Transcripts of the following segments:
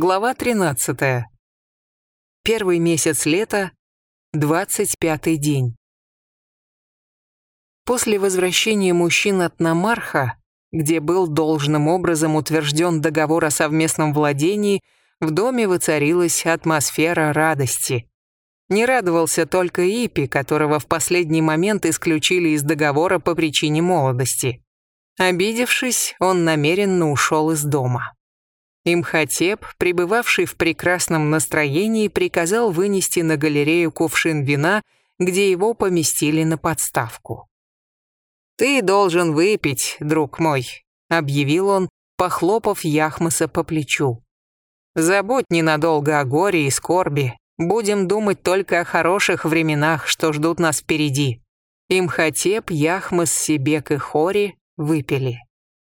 Глава 13. Первый месяц лета, 25-й день. После возвращения мужчин от Намарха, где был должным образом утвержден договор о совместном владении, в доме воцарилась атмосфера радости. Не радовался только Ипи, которого в последний момент исключили из договора по причине молодости. Обидевшись, он намеренно ушел из дома. Имхотеп, пребывавший в прекрасном настроении, приказал вынести на галерею кувшин вина, где его поместили на подставку. «Ты должен выпить, друг мой», — объявил он, похлопав Яхмаса по плечу. «Забудь ненадолго о горе и скорби. Будем думать только о хороших временах, что ждут нас впереди». Имхотеп, Яхмас, Себек и Хори выпили.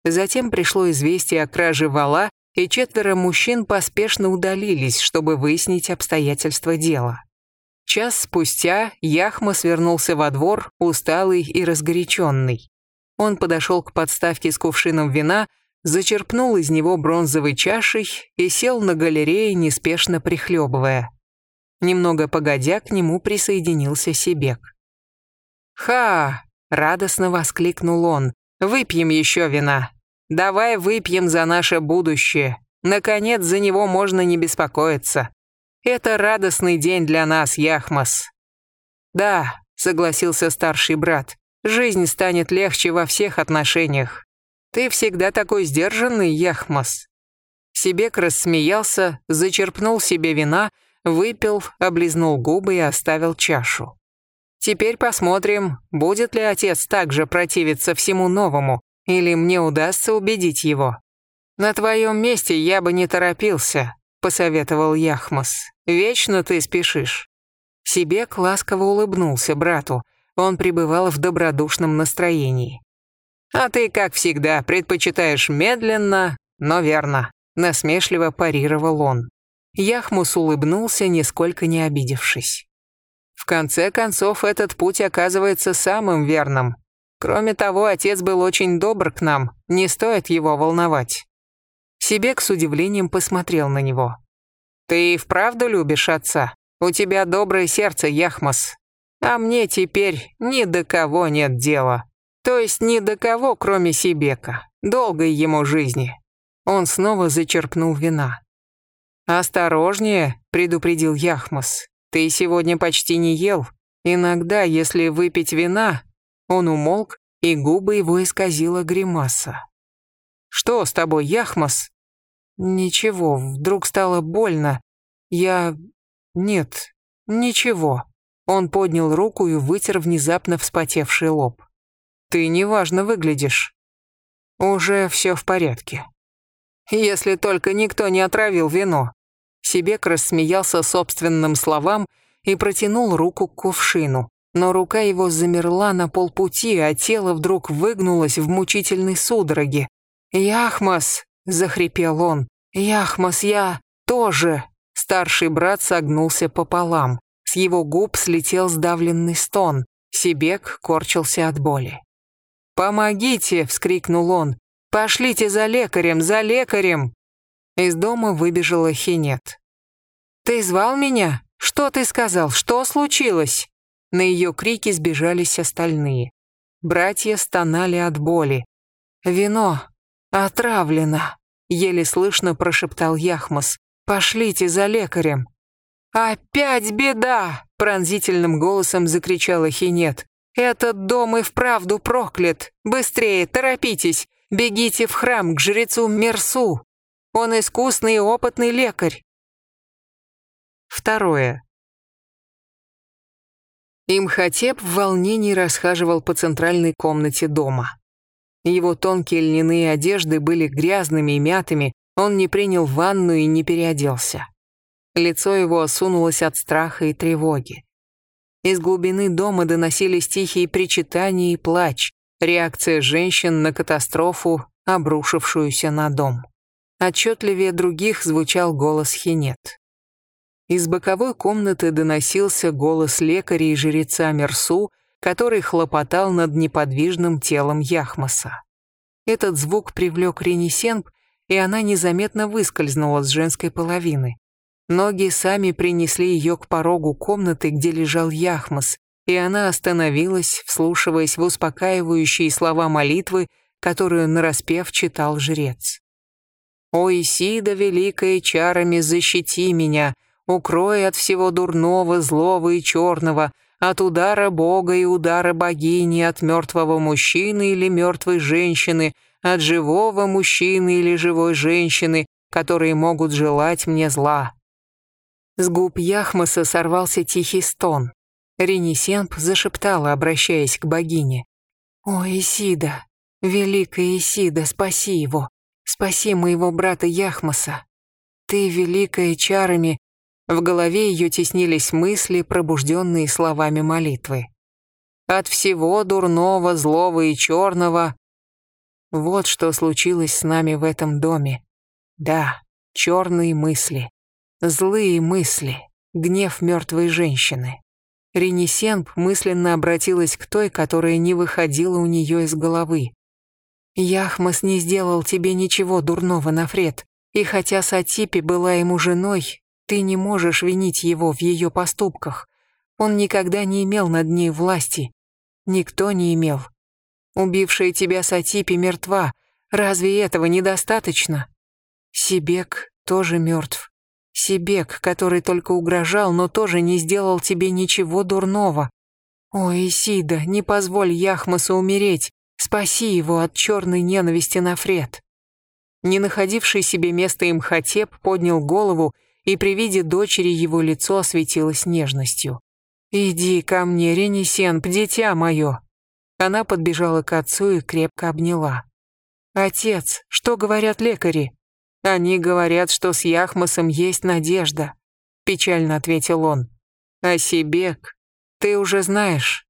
Затем пришло известие о краже вала, и четверо мужчин поспешно удалились, чтобы выяснить обстоятельства дела. Час спустя Яхма свернулся во двор, усталый и разгоряченный. Он подошел к подставке с кувшином вина, зачерпнул из него бронзовой чашей и сел на галерее, неспешно прихлебывая. Немного погодя, к нему присоединился Себек. «Ха!» — радостно воскликнул он. «Выпьем еще вина!» Давай выпьем за наше будущее. Наконец, за него можно не беспокоиться. Это радостный день для нас, Яхмас. Да, согласился старший брат. Жизнь станет легче во всех отношениях. Ты всегда такой сдержанный, Яхмас. Себек рассмеялся, зачерпнул себе вина, выпил, облизнул губы и оставил чашу. Теперь посмотрим, будет ли отец также противиться всему новому, или мне удастся убедить его? На твоем месте я бы не торопился, посоветовал Яхмас. Вечно ты спешишь. Себек ласково улыбнулся брату. Он пребывал в добродушном настроении. А ты, как всегда, предпочитаешь медленно, но верно, насмешливо парировал он. Яхмус улыбнулся, нисколько не обидевшись. В конце концов, этот путь оказывается самым верным, Кроме того, отец был очень добр к нам, не стоит его волновать. Сибек с удивлением посмотрел на него. «Ты и вправду любишь отца? У тебя доброе сердце, Яхмас. А мне теперь ни до кого нет дела. То есть ни до кого, кроме Сибека. Долгой ему жизни». Он снова зачерпнул вина. «Осторожнее», — предупредил Яхмас. «Ты сегодня почти не ел. Иногда, если выпить вина, он умолк, и губы его исказила гримаса. «Что с тобой, Яхмас?» «Ничего, вдруг стало больно. Я... Нет, ничего». Он поднял руку и вытер внезапно вспотевший лоб. «Ты неважно выглядишь». «Уже все в порядке». «Если только никто не отравил вино». Себек рассмеялся собственным словам и протянул руку к кувшину но рука его замерла на полпути, а тело вдруг выгнулось в мучительной судороге. «Яхмас!» — захрипел он. «Яхмас, я тоже!» Старший брат согнулся пополам. С его губ слетел сдавленный стон. Сибек корчился от боли. «Помогите!» — вскрикнул он. «Пошлите за лекарем, за лекарем!» Из дома выбежала Хинет. «Ты звал меня? Что ты сказал? Что случилось?» На ее крики сбежались остальные. Братья стонали от боли. «Вино отравлено», — еле слышно прошептал Яхмас. «Пошлите за лекарем». «Опять беда!» — пронзительным голосом закричала Хинет. «Этот дом и вправду проклят! Быстрее, торопитесь! Бегите в храм к жрецу Мерсу! Он искусный и опытный лекарь!» Второе. Имхотеп в волнении расхаживал по центральной комнате дома. Его тонкие льняные одежды были грязными и мятыми, он не принял ванну и не переоделся. Лицо его осунулось от страха и тревоги. Из глубины дома доносились тихие причитания и плач, реакция женщин на катастрофу, обрушившуюся на дом. Отчетливее других звучал голос Хинет. Из боковой комнаты доносился голос лекаря и жреца Мерсу, который хлопотал над неподвижным телом Яхмаса. Этот звук привлек Ренесенб, и она незаметно выскользнула с женской половины. Ноги сами принесли ее к порогу комнаты, где лежал Яхмас, и она остановилась, вслушиваясь в успокаивающие слова молитвы, которую нараспев читал жрец. «О Исида, великая чарами, защити меня, укрой от всего дурного, злого и черного, от удара Бога и удара богини, от мертвого мужчины или мертвой женщины, от живого мужчины или живой женщины, которые могут желать мне зла». С губ Яхмаса сорвался тихий стон. Ренесенп зашептала, обращаясь к богине. «О, Исида, великая Исида, спаси его, спаси моего брата Яхмаса. Ты, великая чарами, в голове ее теснились мысли, пробужденные словами молитвы. «От всего дурного, злого и черного...» Вот что случилось с нами в этом доме. Да, черные мысли, злые мысли, гнев мертвой женщины. Ренесенп мысленно обратилась к той, которая не выходила у нее из головы. «Яхмас не сделал тебе ничего дурного, Нафред, и хотя Сатипи была ему женой, ты не можешь винить его в ее поступках. Он никогда не имел над ней власти. Никто не имел. Убившая тебя Сатипи мертва. Разве этого недостаточно? Сибек тоже мертв. Сибек, который только угрожал, но тоже не сделал тебе ничего дурного. Ой, Исида, не позволь Яхмасу умереть. Спаси его от черной ненависти на Фред. Не находивший себе места Имхотеп поднял голову и при виде дочери его лицо осветилось нежностью. «Иди ко мне, Ренесенп, дитя мое!» Она подбежала к отцу и крепко обняла. «Отец, что говорят лекари?» «Они говорят, что с Яхмасом есть надежда», — печально ответил он. «А Сибек, ты уже знаешь?»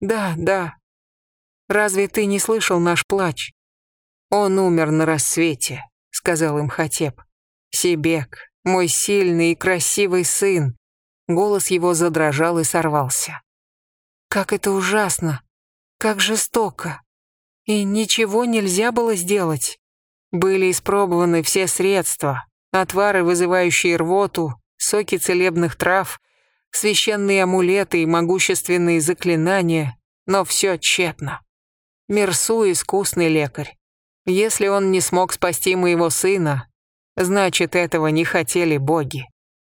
«Да, да. Разве ты не слышал наш плач?» «Он умер на рассвете», — сказал им Хатеп. «Сибек, мой сильный и красивый сын!» Голос его задрожал и сорвался. «Как это ужасно! Как жестоко! И ничего нельзя было сделать!» Были испробованы все средства, отвары, вызывающие рвоту, соки целебных трав, священные амулеты и могущественные заклинания, но все тщетно. Мерсу искусный лекарь. Если он не смог спасти моего сына, Значит, этого не хотели боги.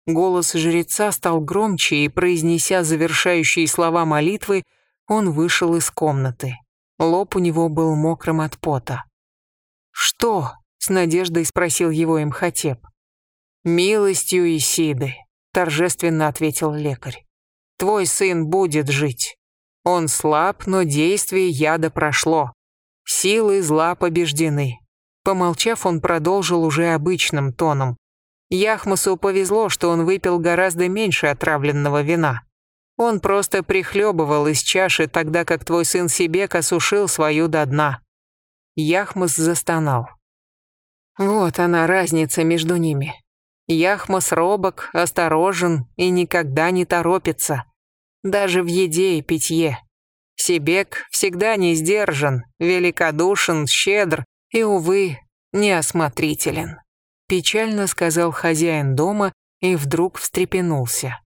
Голос жреца стал громче, и, произнеся завершающие слова молитвы, он вышел из комнаты. Лоб у него был мокрым от пота. «Что?» — с надеждой спросил его Имхотеп. «Милостью Исиды», — торжественно ответил лекарь. «Твой сын будет жить. Он слаб, но действие яда прошло. Силы зла побеждены. Помолчав, он продолжил уже обычным тоном. Яхмасу повезло, что он выпил гораздо меньше отравленного вина. Он просто прихлебывал из чаши, тогда как твой сын Сибек осушил свою до дна. Яхмас застонал. Вот она разница между ними. Яхмас робок, осторожен и никогда не торопится. Даже в еде и питье. Сибек всегда не сдержан, великодушен, щедр, и, увы, неосмотрителен», — печально сказал хозяин дома и вдруг встрепенулся.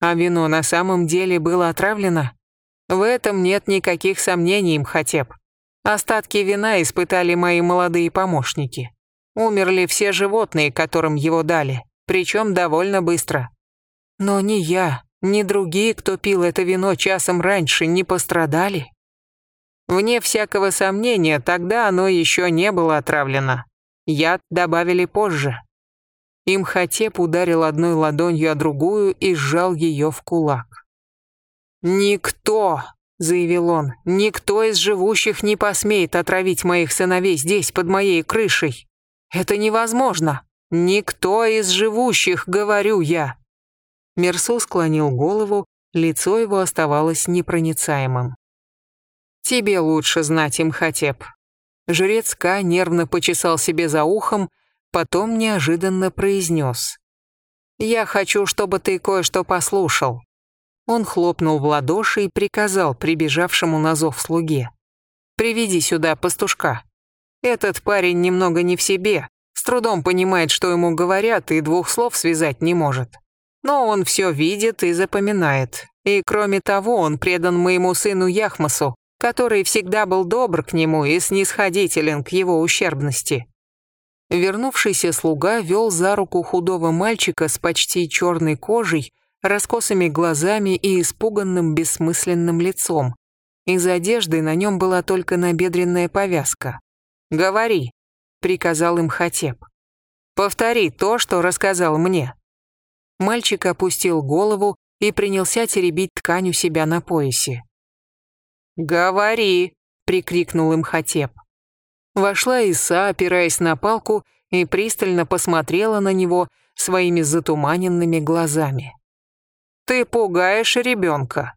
«А вино на самом деле было отравлено? В этом нет никаких сомнений, Мхотеп. Остатки вина испытали мои молодые помощники. Умерли все животные, которым его дали, причем довольно быстро. Но ни я, ни другие, кто пил это вино часом раньше, не пострадали. Вне всякого сомнения, тогда оно еще не было отравлено. Яд добавили позже. Имхотеп ударил одной ладонью о другую и сжал ее в кулак. «Никто!» — заявил он. «Никто из живущих не посмеет отравить моих сыновей здесь, под моей крышей. Это невозможно. Никто из живущих, говорю я». Мерсу склонил голову, лицо его оставалось непроницаемым. Тебе лучше знать, Имхотеп». Жрец Ка нервно почесал себе за ухом, потом неожиданно произнес. «Я хочу, чтобы ты кое-что послушал». Он хлопнул в ладоши и приказал прибежавшему на зов слуге. «Приведи сюда пастушка. Этот парень немного не в себе, с трудом понимает, что ему говорят, и двух слов связать не может. Но он все видит и запоминает. И кроме того, он предан моему сыну Яхмасу, который всегда был добр к нему и снисходителен к его ущербности. Вернувшийся слуга вел за руку худого мальчика с почти черной кожей, раскосыми глазами и испуганным бессмысленным лицом. Из одежды на нем была только набедренная повязка. «Говори», — приказал им Хатеп. «Повтори то, что рассказал мне». Мальчик опустил голову и принялся теребить ткань у себя на поясе. «Говори!» — прикрикнул им Хатеп. Вошла Иса, опираясь на палку, и пристально посмотрела на него своими затуманенными глазами. «Ты пугаешь ребенка.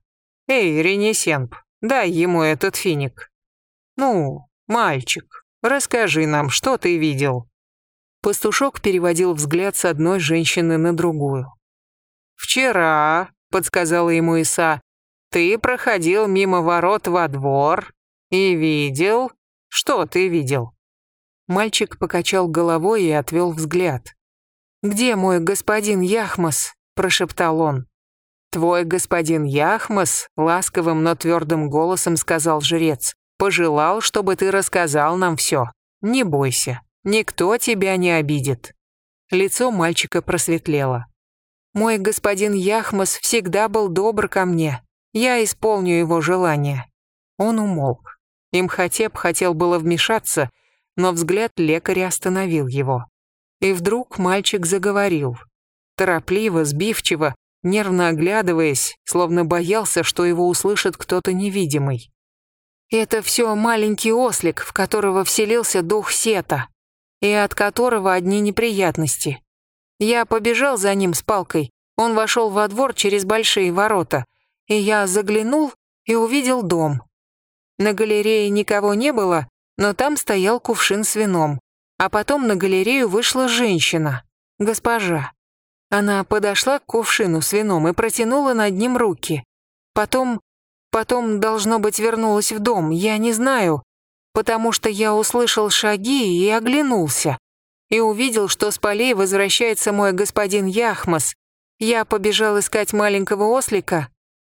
Эй, Ренесенп, дай ему этот финик. Ну, мальчик, расскажи нам, что ты видел?» Пастушок переводил взгляд с одной женщины на другую. «Вчера», — подсказала ему Иса, — «ты проходил мимо ворот во двор и видел...» Что ты видел?» Мальчик покачал головой и отвел взгляд. «Где мой господин Яхмас?» – прошептал он. «Твой господин Яхмас», – ласковым, но твердым голосом сказал жрец, «пожелал, чтобы ты рассказал нам все. Не бойся, никто тебя не обидит». Лицо мальчика просветлело. «Мой господин Яхмас всегда был добр ко мне. Я исполню его желание». Он умолк. Имхотеп хотел было вмешаться, но взгляд лекаря остановил его. И вдруг мальчик заговорил. Торопливо, сбивчиво, нервно оглядываясь, словно боялся, что его услышит кто-то невидимый. «Это все маленький ослик, в которого вселился дух Сета, и от которого одни неприятности. Я побежал за ним с палкой, он вошел во двор через большие ворота, и я заглянул и увидел дом. На галерее никого не было, но там стоял кувшин с вином. А потом на галерею вышла женщина, госпожа. Она подошла к кувшину с вином и протянула над ним руки. Потом, потом, должно быть, вернулась в дом, я не знаю, потому что я услышал шаги и оглянулся. И увидел, что с полей возвращается мой господин Яхмас. Я побежал искать маленького ослика,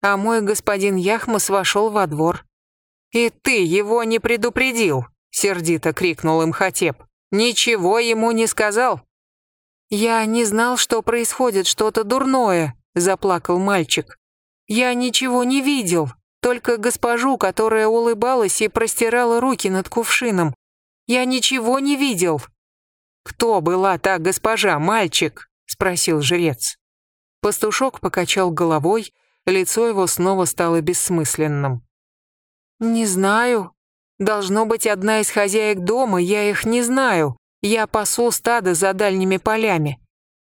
а мой господин Яхмас вошел во двор. «И ты его не предупредил!» — сердито крикнул им Хатеп. «Ничего ему не сказал!» «Я не знал, что происходит что-то дурное», — заплакал мальчик. «Я ничего не видел, только госпожу, которая улыбалась и простирала руки над кувшином. Я ничего не видел». «Кто была та госпожа, мальчик?» — спросил жрец. Пастушок покачал головой, лицо его снова стало бессмысленным. «Не знаю. Должно быть одна из хозяек дома, я их не знаю. Я пасу стадо за дальними полями.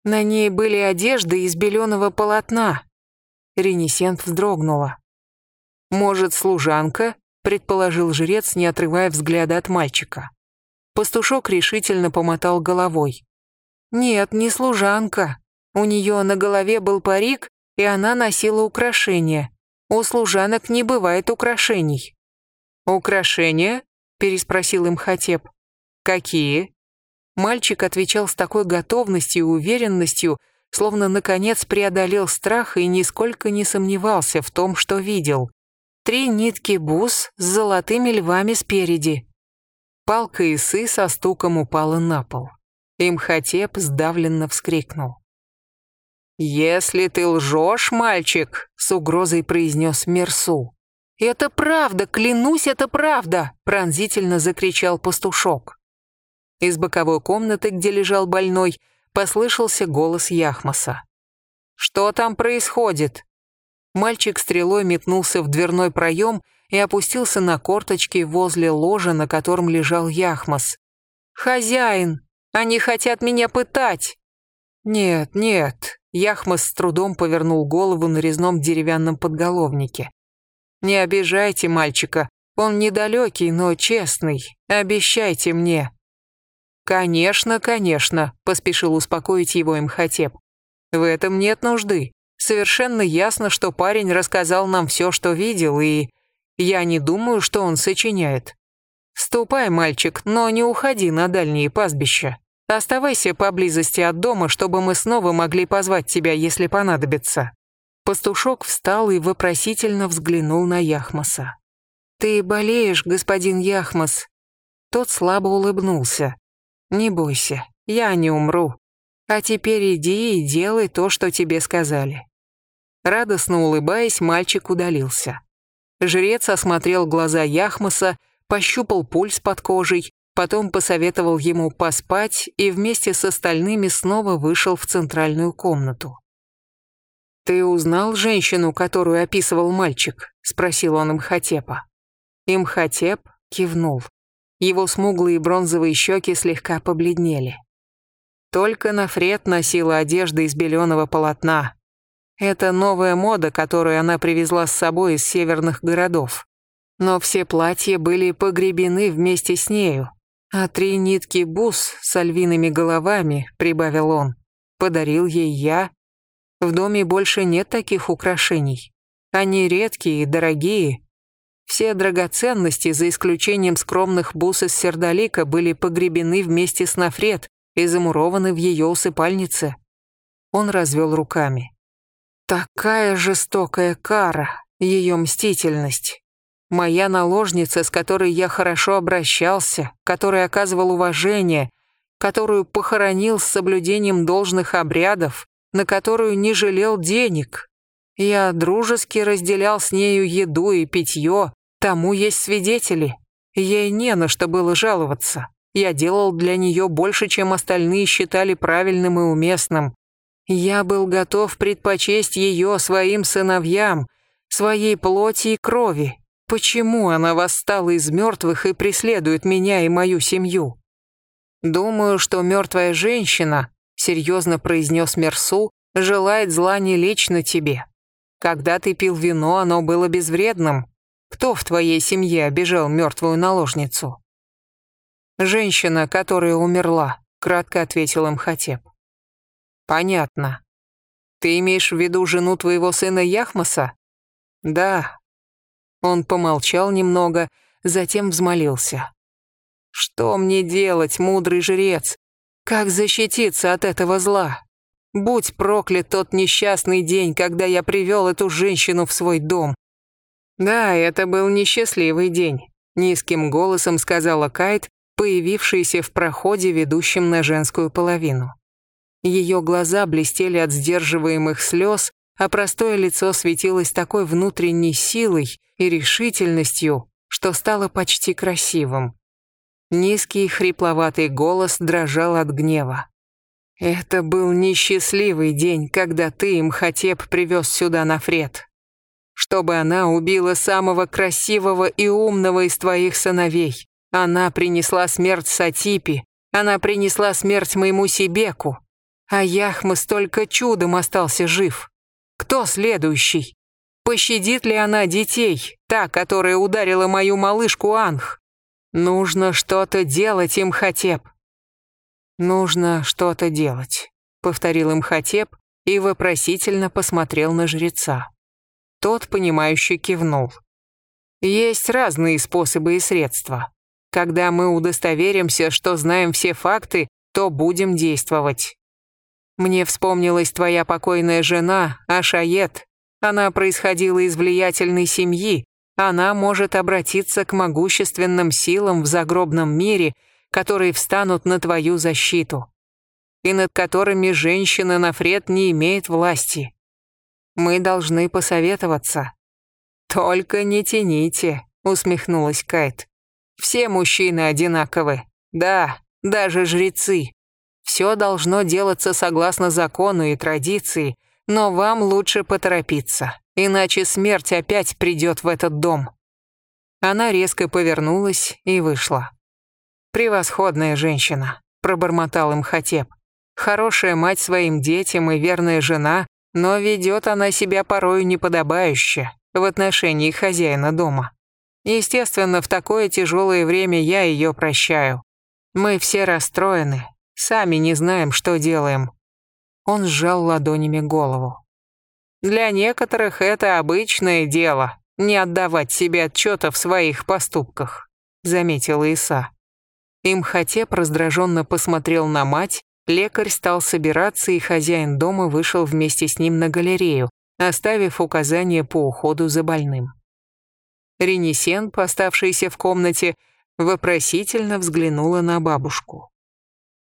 На ней были одежды из беленого полотна». Ренесент вздрогнула. «Может, служанка?» — предположил жрец, не отрывая взгляда от мальчика. Пастушок решительно помотал головой. «Нет, не служанка. У нее на голове был парик, и она носила украшения. У служанок не бывает украшений». «Украшения?» – переспросил им Хатеп. «Какие?» Мальчик отвечал с такой готовностью и уверенностью, словно наконец преодолел страх и нисколько не сомневался в том, что видел. Три нитки бус с золотыми львами спереди. Палка исы со стуком упала на пол. Имхотеп сдавленно вскрикнул. «Если ты лжешь, мальчик», — с угрозой произнес Мерсу. «Это правда, клянусь, это правда!» — пронзительно закричал пастушок. Из боковой комнаты, где лежал больной, послышался голос Яхмаса. «Что там происходит?» Мальчик стрелой метнулся в дверной проем и опустился на корточки возле ложа, на котором лежал Яхмас. «Хозяин, они хотят меня пытать!» «Нет, нет», Яхмас с трудом повернул голову на резном деревянном подголовнике. «Не обижайте мальчика, он недалекий, но честный. Обещайте мне». «Конечно, конечно», — поспешил успокоить его Имхотеп. «В этом нет нужды. Совершенно ясно, что парень рассказал нам все, что видел, и я не думаю, что он сочиняет. Ступай, мальчик, но не уходи на дальние пастбища. Оставайся поблизости от дома, чтобы мы снова могли позвать тебя, если понадобится». Пастушок встал и вопросительно взглянул на Яхмаса. «Ты болеешь, господин Яхмас?» Тот слабо улыбнулся. «Не бойся, я не умру. А теперь иди и делай то, что тебе сказали». Радостно улыбаясь, мальчик удалился. Жрец осмотрел глаза Яхмаса, пощупал пульс под кожей, потом посоветовал ему поспать и вместе с остальными снова вышел в центральную комнату. «Ты узнал женщину, которую описывал мальчик?» — спросил он Имхотепа. Имхотеп кивнул. Его смуглые бронзовые щеки слегка побледнели. Только Нафред носила одежды из беленого полотна. Это новая мода, которую она привезла с собой из северных городов. Но все платья были погребены вместе с нею, а три нитки бус с альвиными головами, прибавил он, подарил ей я. В доме больше нет таких украшений. Они редкие и дорогие. Все драгоценности, за исключением скромных бус из сердолика, были погребены вместе с Нафред и замурованы в ее усыпальнице. Он развел руками. Такая жестокая кара, ее мстительность. Моя наложница, с которой я хорошо обращался, которой оказывал уважение, которую похоронил с соблюдением должных обрядов, на которую не жалел денег. Я дружески разделял с нею еду и питье, тому есть свидетели. Ей не на что было жаловаться. Я делал для нее больше, чем остальные считали правильным и уместным. Я был готов предпочесть ее своим сыновьям, своей плоти и крови, Почему она восстала из мертвых и преследует меня и мою семью? Думаю, что мертвая женщина, серьезно произнес Мерсу, желает зла не лично тебе. Когда ты пил вино, оно было безвредным. Кто в твоей семье обижал мертвую наложницу? Женщина, которая умерла, кратко ответил Имхотеп. Понятно. Ты имеешь в виду жену твоего сына Яхмаса? Да, он помолчал немного, затем взмолился. «Что мне делать, мудрый жрец? Как защититься от этого зла? Будь проклят тот несчастный день, когда я привел эту женщину в свой дом». «Да, это был несчастливый день», — низким голосом сказала Кайт, появившаяся в проходе, ведущем на женскую половину. Ее глаза блестели от сдерживаемых слез, а простое лицо светилось такой внутренней силой и решительностью, что стало почти красивым. Низкий хрипловатый голос дрожал от гнева. «Это был несчастливый день, когда ты, им Имхотеп, привез сюда Нафред. Чтобы она убила самого красивого и умного из твоих сыновей. Она принесла смерть Сатипи, она принесла смерть моему Сибеку, а Яхмас только чудом остался жив. Кто следующий? Пощадит ли она детей, та, которая ударила мою малышку Анх? Нужно что-то делать, Имхотеп. Нужно что-то делать, повторил Имхотеп и вопросительно посмотрел на жреца. Тот, понимающе кивнул. Есть разные способы и средства. Когда мы удостоверимся, что знаем все факты, то будем действовать. Мне вспомнилась твоя покойная жена, Ашает. Она происходила из влиятельной семьи. Она может обратиться к могущественным силам в загробном мире, которые встанут на твою защиту, и над которыми женщина Нафред не имеет власти. Мы должны посоветоваться. Только не тяните, усмехнулась Кайт. Все мужчины одинаковы. Да, даже жрецы. Все должно делаться согласно закону и традиции, но вам лучше поторопиться, иначе смерть опять придет в этот дом». Она резко повернулась и вышла. «Превосходная женщина», — пробормотал им Хатеп. «Хорошая мать своим детям и верная жена, но ведет она себя порою неподобающе в отношении хозяина дома. Естественно, в такое тяжелое время я ее прощаю. Мы все расстроены, Сами не знаем, что делаем». Он сжал ладонями голову. «Для некоторых это обычное дело, не отдавать себе отчета в своих поступках. заметила Иса. Имхотеп раздраженно посмотрел на мать, лекарь стал собираться, и хозяин дома вышел вместе с ним на галерею, оставив указания по уходу за больным. Ренесен, оставшаяся в комнате, вопросительно взглянула на бабушку.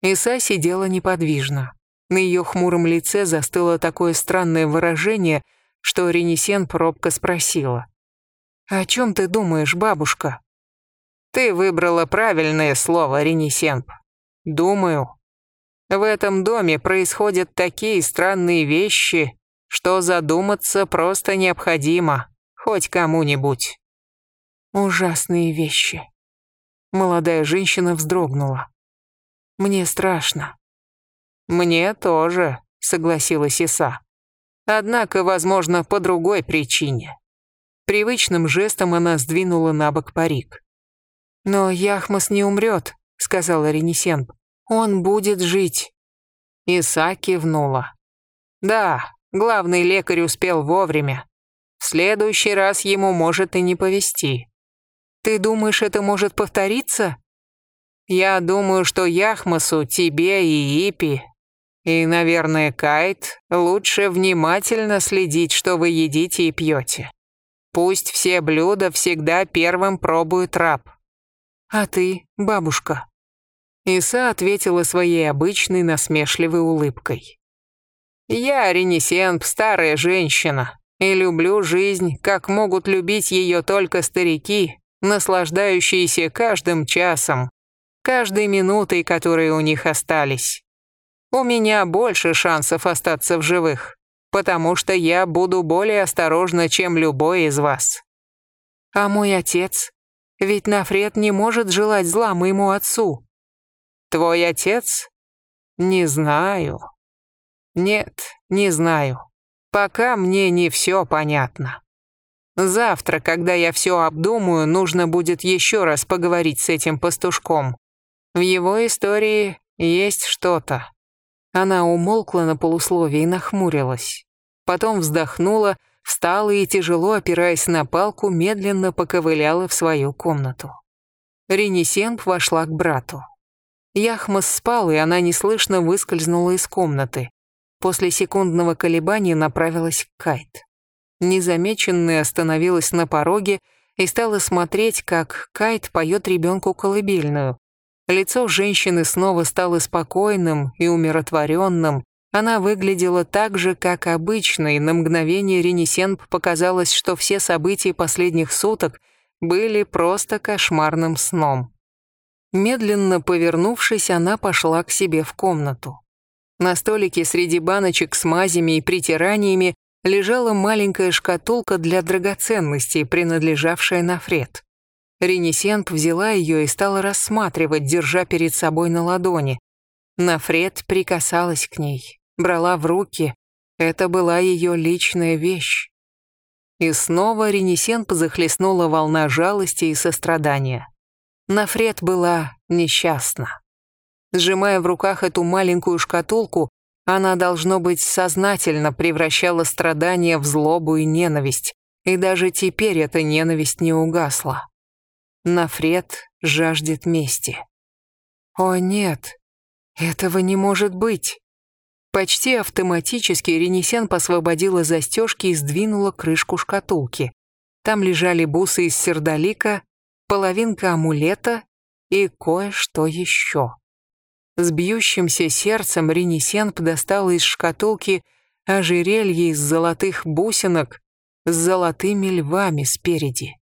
Иса сидела неподвижно. На ее хмуром лице застыло такое странное выражение, что Ренесен пробко спросила. «О чем ты думаешь, бабушка?» «Ты выбрала правильное слово, Ренесенп. Думаю. В этом доме происходят такие странные вещи, что задуматься просто необходимо, хоть кому-нибудь». «Ужасные вещи». Молодая женщина вздрогнула. «Мне страшно». «Мне тоже», — согласилась Иса. «Однако, возможно, по другой причине». Привычным жестом она сдвинула на бок парик. «Но Яхмас не умрет», — сказала Ренесенп. «Он будет жить». Иса кивнула. «Да, главный лекарь успел вовремя. В следующий раз ему может и не повезти». «Ты думаешь, это может повториться?» «Я думаю, что Яхмасу, тебе и Ипи, и, наверное, Кайт, лучше внимательно следить, что вы едите и пьете. Пусть все блюда всегда первым пробует раб. «А ты, бабушка?» Иса ответила своей обычной насмешливой улыбкой. «Я ренесент, старая женщина, и люблю жизнь, как могут любить ее только старики, наслаждающиеся каждым часом, каждой минутой, которые у них остались. У меня больше шансов остаться в живых, потому что я буду более осторожна, чем любой из вас. А мой отец? Ведь Нафред не может желать зла моему отцу. Твой отец? Не знаю. Нет, не знаю. Пока мне не все понятно. Завтра, когда я все обдумаю, нужно будет еще раз поговорить с этим пастушком. В его истории есть что-то. Она умолкла на полусловие и нахмурилась. Потом вздохнула, встала и, тяжело опираясь на палку, медленно поковыляла в свою комнату. Ренесенг вошла к брату. Яхмас спал, и она неслышно выскользнула из комнаты. После секундного колебания направилась к Кайт. Незамеченная остановилась на пороге и стала смотреть, как Кайт поет ребенку колыбельную. Лицо женщины снова стало спокойным и умиротворенным, она выглядела так же, как обычно, и на мгновение Ренесенп показалось, что все события последних суток были просто кошмарным сном. Медленно повернувшись, она пошла к себе в комнату. На столике среди баночек с мазями и притираниями лежала маленькая шкатулка для драгоценностей, принадлежавшая Нафред. Ренесенп взяла ее и стала рассматривать, держа перед собой на ладони. Нафред прикасалась к ней брала в руки. Это была ее личная вещь. И снова Ренесенп захлестнула волна жалости и сострадания. Нафред была несчастна. Сжимая в руках эту маленькую шкатулку, она, должно быть, сознательно превращала страдания в злобу и ненависть, и даже теперь эта ненависть не угасла. Нафред жаждет мести. О нет, этого не может быть. Почти автоматически Ренесен освободила застежки и сдвинула крышку шкатулки. Там лежали бусы из сердолика, половинка амулета и кое-что еще. С бьющимся сердцем Ренесенп достала из шкатулки ожерелье из золотых бусинок с золотыми львами спереди.